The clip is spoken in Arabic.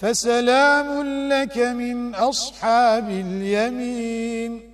فسلام لك من أصحاب اليمين.